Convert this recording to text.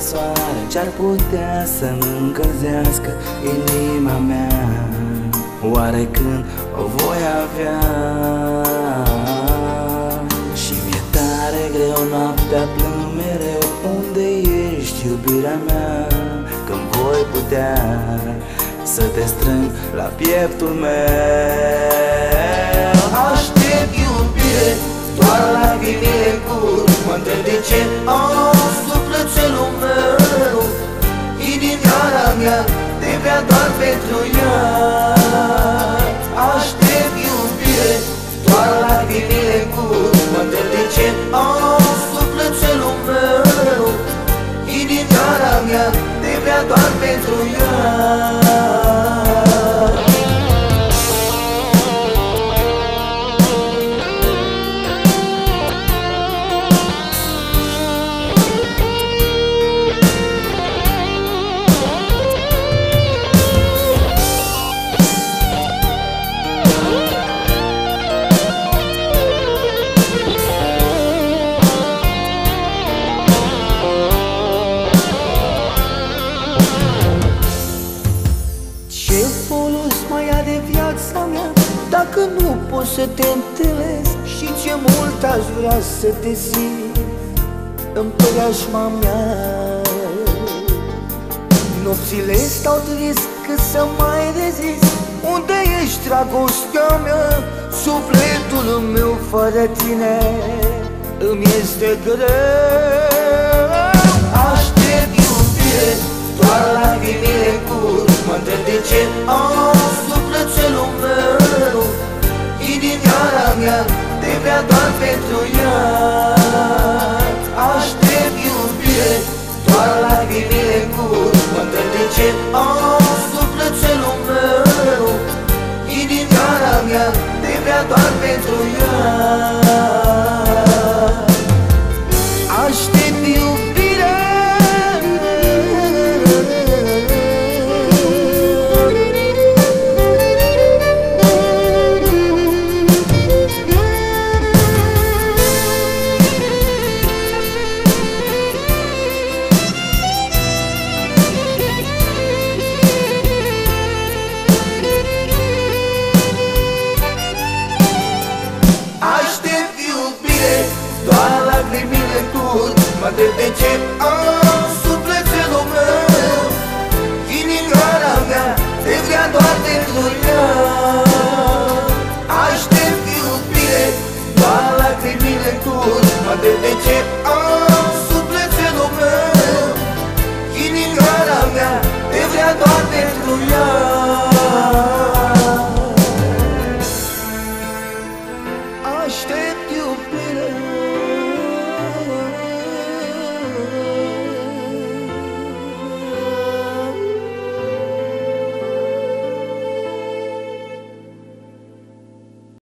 soare Ce-ar putea să-mi încălzească inima mea? Oare când o voi avea? Și mi-e tare greu noaptea plâng mereu Unde ești iubirea mea. Când voi putea să te strâng la pieptul meu. Aștept iubire, doar lacrimile cur Mă întreb de ce oh, mea te vrea doar pentru ea. Aștept iubire, doar lacrimile cur Mă întreb de ce oh, sufletelul meu Inimioara mea te vrea doar pentru ea folos mai are viața mea. Dacă nu poți să te întâlnesc Și ce mult aș vrea să te simt? În preajma mea. Nopțile stau trist cât să mai rezist. Unde ești dragostea mea? Sufletul meu fără tine. Îmi este greu te vrea doar pentru curg Mă întreb de ce am sufletelul meu. Inimioara mea te vrea doar pentru ea Aștept iubire, doar lacrimile curg Mă întreb de ce am sufletelul meu. Inimioara mea te vrea doar pentru ea Aștept iubire